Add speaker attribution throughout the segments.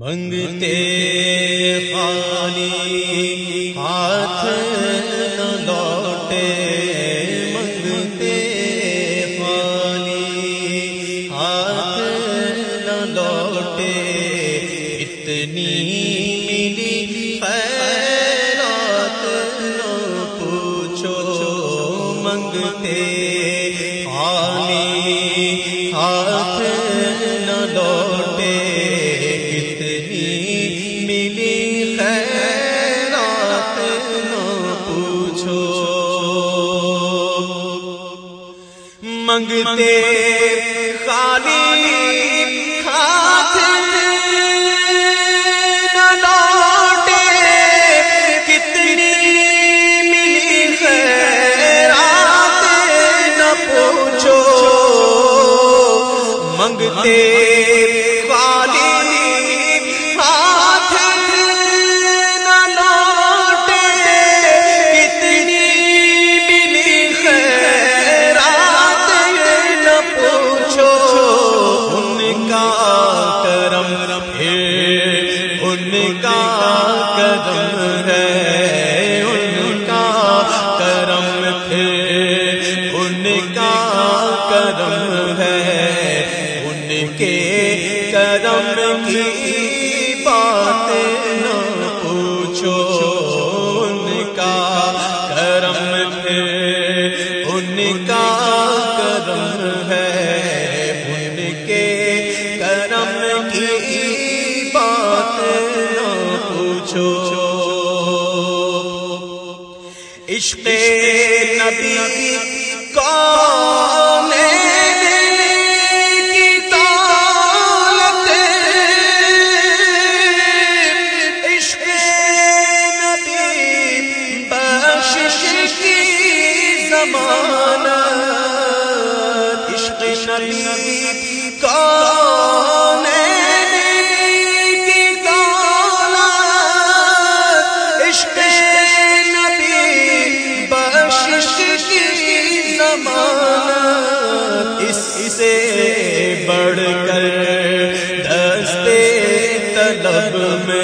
Speaker 1: منگتے خالی ہاتھ نہ لوٹے، منگتے خالی ہاتھ نہ لوٹے۔ اتنی ملی خیرات نہ پوچھو، منگتے خالی ہاتھ منگتے خالی ہاتھ کرم ہے۔ ان کے کرم کی بات نہ پوچھو۔ ان کا کرم ہے۔ ان کا کرم ہے۔ ان کے کرم کی بات نہ پوچھو۔ عشق نبی کون سے بڑھ کر دستے طلب میں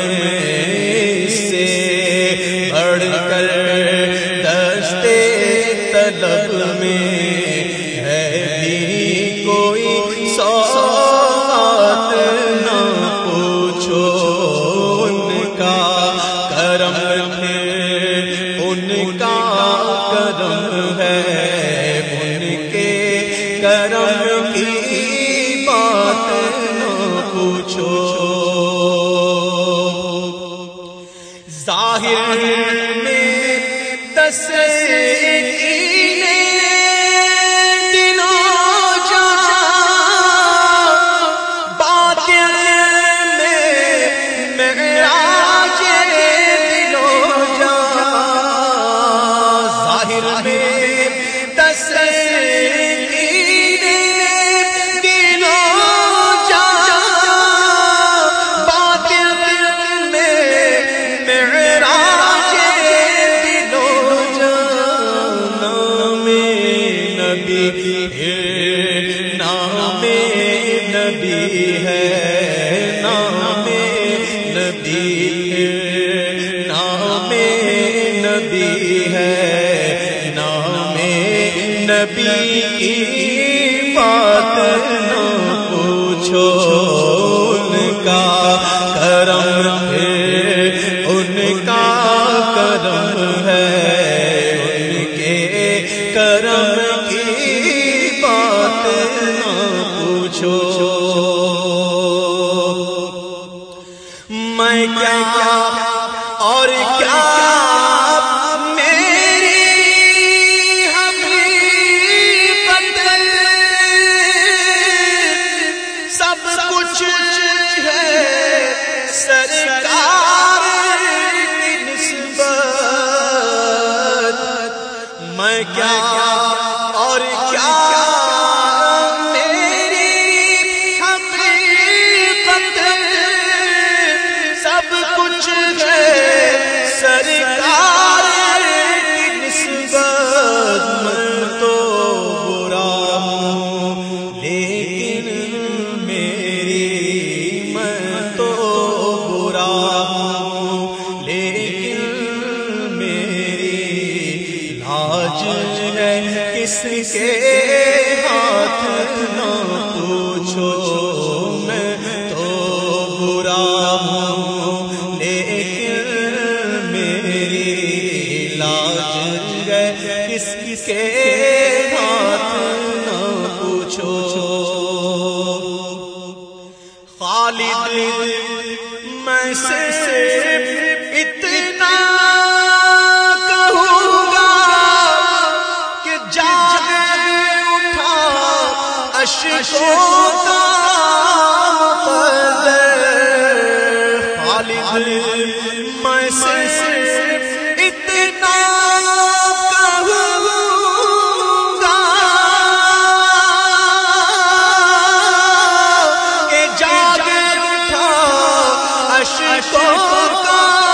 Speaker 1: اس سے بڑھ کر دستے طلب میں ہے بھی کوئی سوات نہ پوچھو ان کا کرم ہے ظاہر میں تصویر نبی نام نبی ہے، نام نبی ہے نام نبی ہے، نام نبی کی بات نہ پوچھو، ان کا میں کیا اور کیا میری حقیقت سب کچھ ہے سرکار نسبت میں کیا اور کیا کے ہاتھ نہ پوچھو میں تو برا ہوں، لیکن میری لاج گئے کس کے ہاتھ نہ پوچھو۔ خالد میں سے اتنا گا کہ جاگ اٹھا اشکوں کا